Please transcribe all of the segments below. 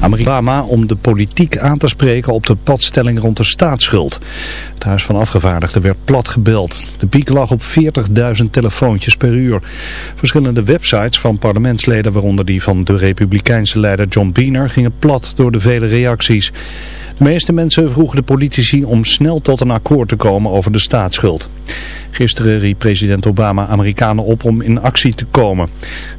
Amerika om de politiek aan te spreken op de padstelling rond de staatsschuld. Het Huis van Afgevaardigden werd plat gebeld. De piek lag op 40.000 telefoontjes per uur. Verschillende websites van parlementsleden, waaronder die van de republikeinse leider John Boehner, gingen plat door de vele reacties. De meeste mensen vroegen de politici om snel tot een akkoord te komen over de staatsschuld. Gisteren riep president Obama Amerikanen op om in actie te komen.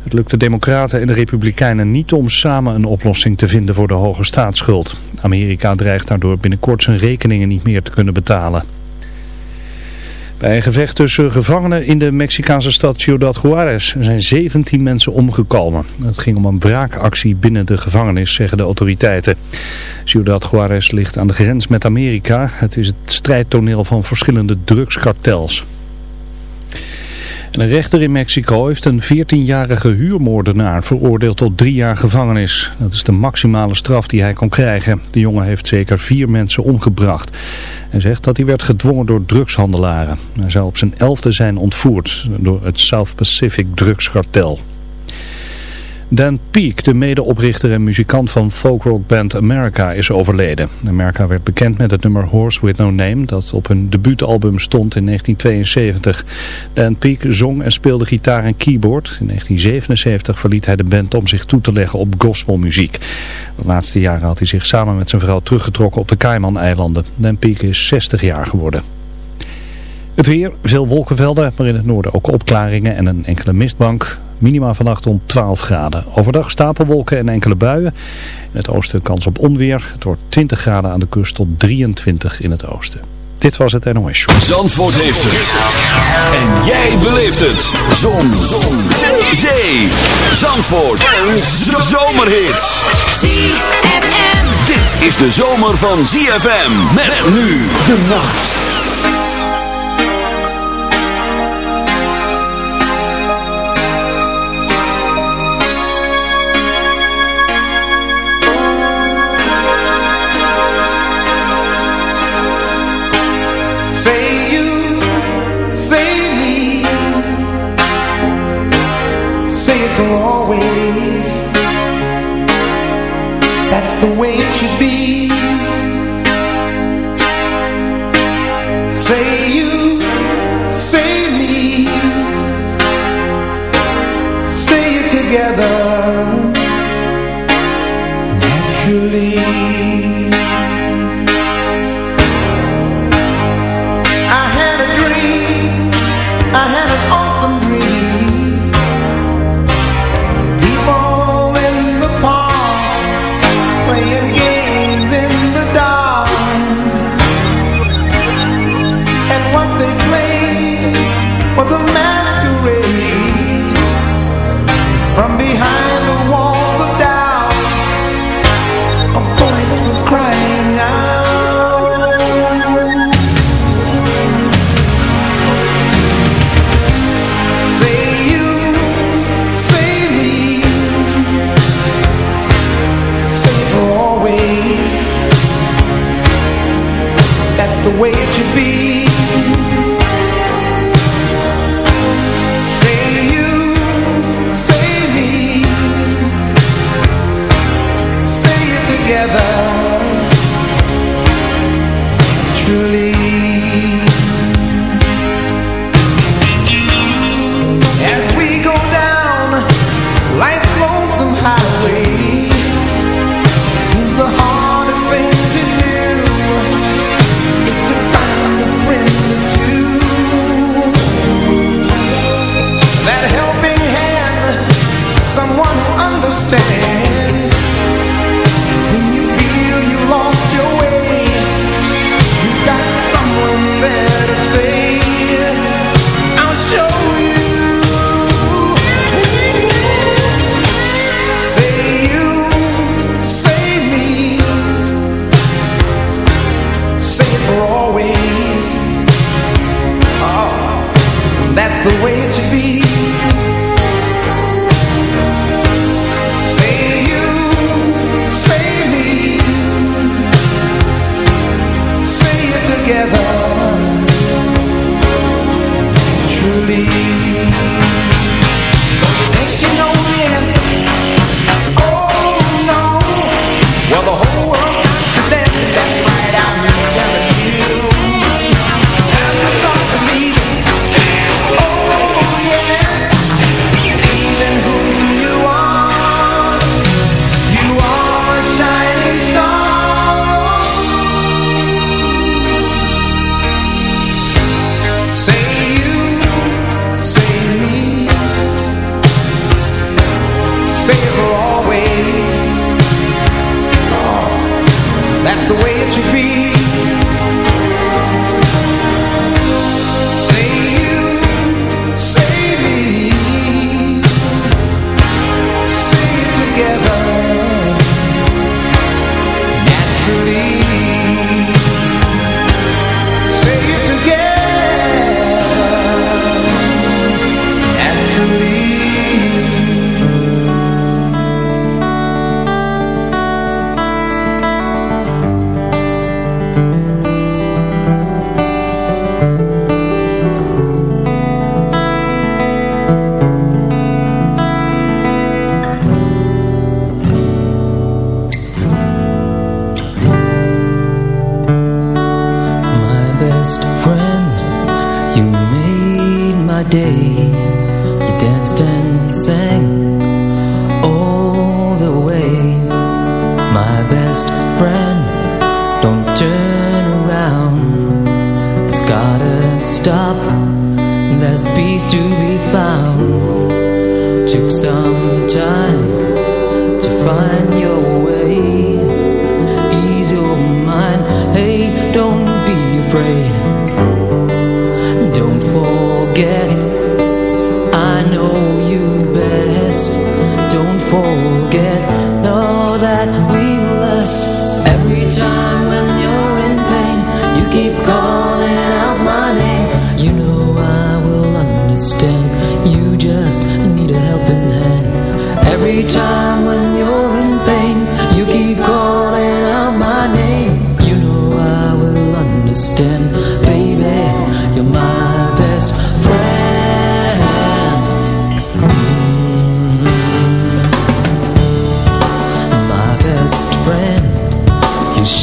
Het lukt de Democraten en de Republikeinen niet om samen een oplossing te vinden voor de hoge staatsschuld. Amerika dreigt daardoor binnenkort zijn rekeningen niet meer te kunnen betalen. Bij een gevecht tussen gevangenen in de Mexicaanse stad Ciudad Juarez zijn 17 mensen omgekomen. Het ging om een wraakactie binnen de gevangenis, zeggen de autoriteiten. Ciudad Juarez ligt aan de grens met Amerika. Het is het strijdtoneel van verschillende drugskartels een rechter in Mexico heeft een 14-jarige huurmoordenaar veroordeeld tot drie jaar gevangenis. Dat is de maximale straf die hij kon krijgen. De jongen heeft zeker vier mensen omgebracht. Hij zegt dat hij werd gedwongen door drugshandelaren. Hij zou op zijn elfde zijn ontvoerd door het South Pacific drugskartel. Dan Peake, de medeoprichter en muzikant van folkrockband America, is overleden. America werd bekend met het nummer Horse With No Name, dat op hun debuutalbum stond in 1972. Dan Peake zong en speelde gitaar en keyboard. In 1977 verliet hij de band om zich toe te leggen op gospelmuziek. De laatste jaren had hij zich samen met zijn vrouw teruggetrokken op de Cayman-eilanden. Dan Peake is 60 jaar geworden. Het weer, veel wolkenvelden, maar in het noorden ook opklaringen en een enkele mistbank. Minima vannacht om 12 graden. Overdag stapelwolken en enkele buien. In het oosten kans op onweer. Het wordt 20 graden aan de kust tot 23 in het oosten. Dit was het NOS Show. Zandvoort heeft het. En jij beleeft het. Zon. Zon. Zee. Zandvoort. Een zomerhit. ZFM. Dit is de zomer van ZFM. Met nu de nacht.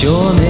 Yo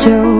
좀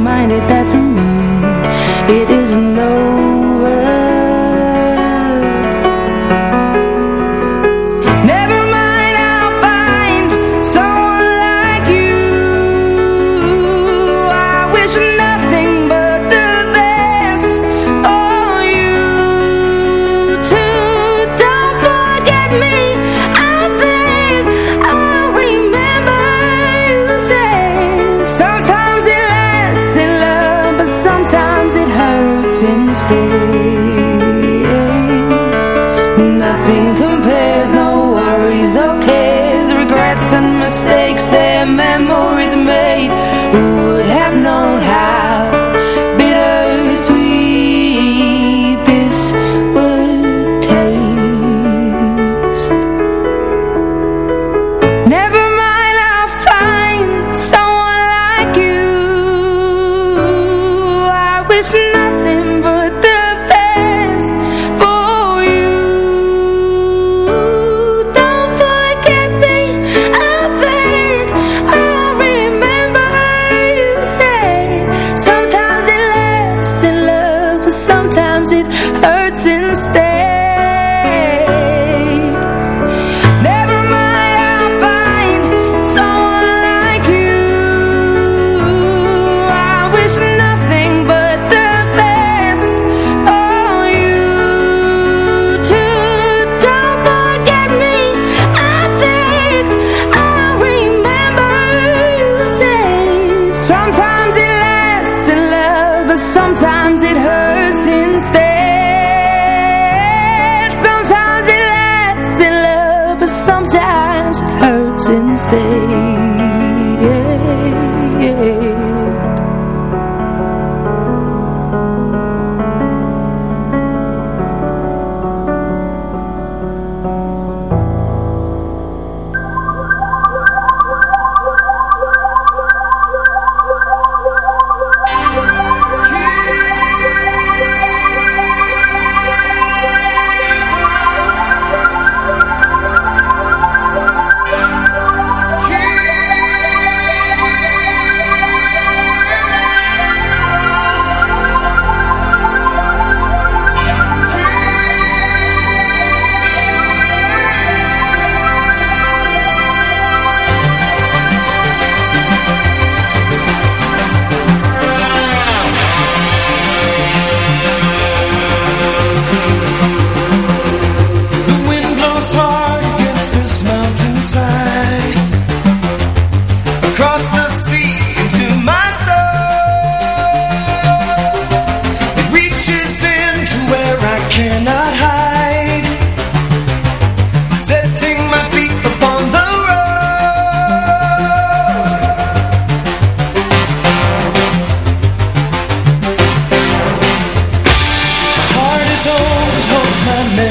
my name.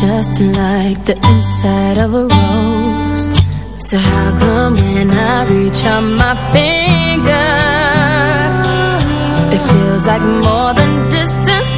just like the inside of a rose. So how come when I reach out my finger It feels like more than distance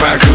Back.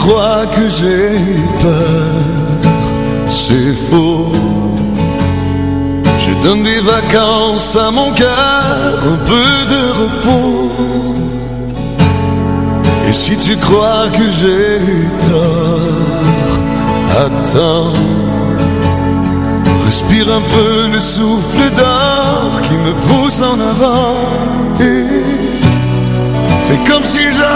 crois que j'ai peur, c'est faux. Je donne des vacances à mon cœur, un peu de repos. Et si tu crois que j'ai tort, attends. Respire un peu le souffle d'or qui me pousse en avant. Et fais comme si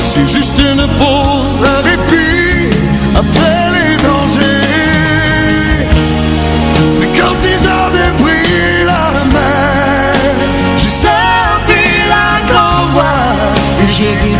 C'est juste une pause, un répit après les dangers. C'est comme si j'avais pris la main. J'ai senti la grande voix j'ai vu.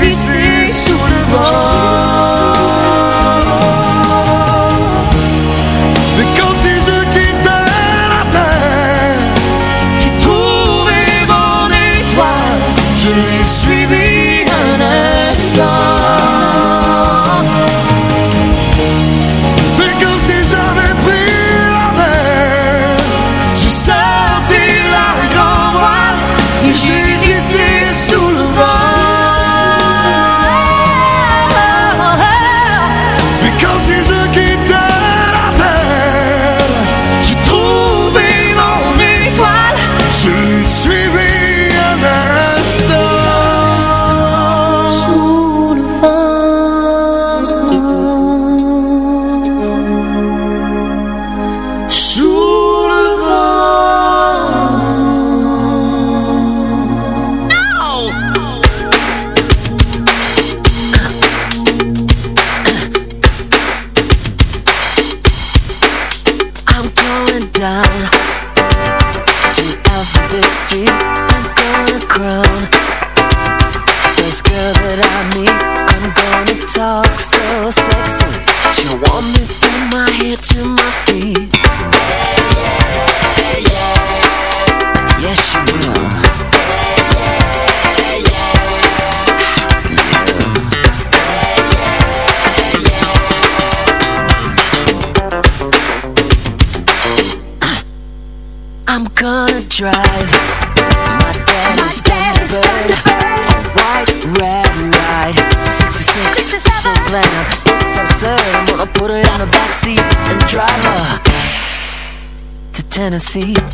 Tennessee.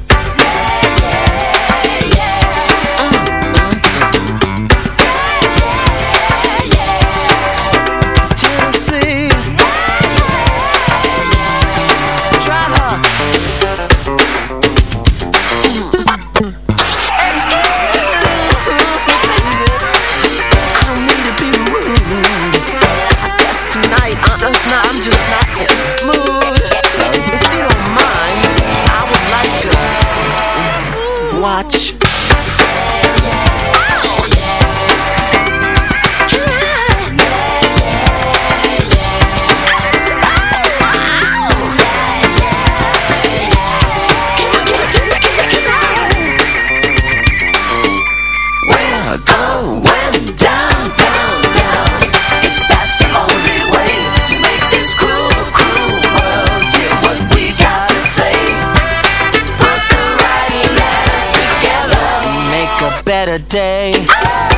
better day.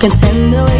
can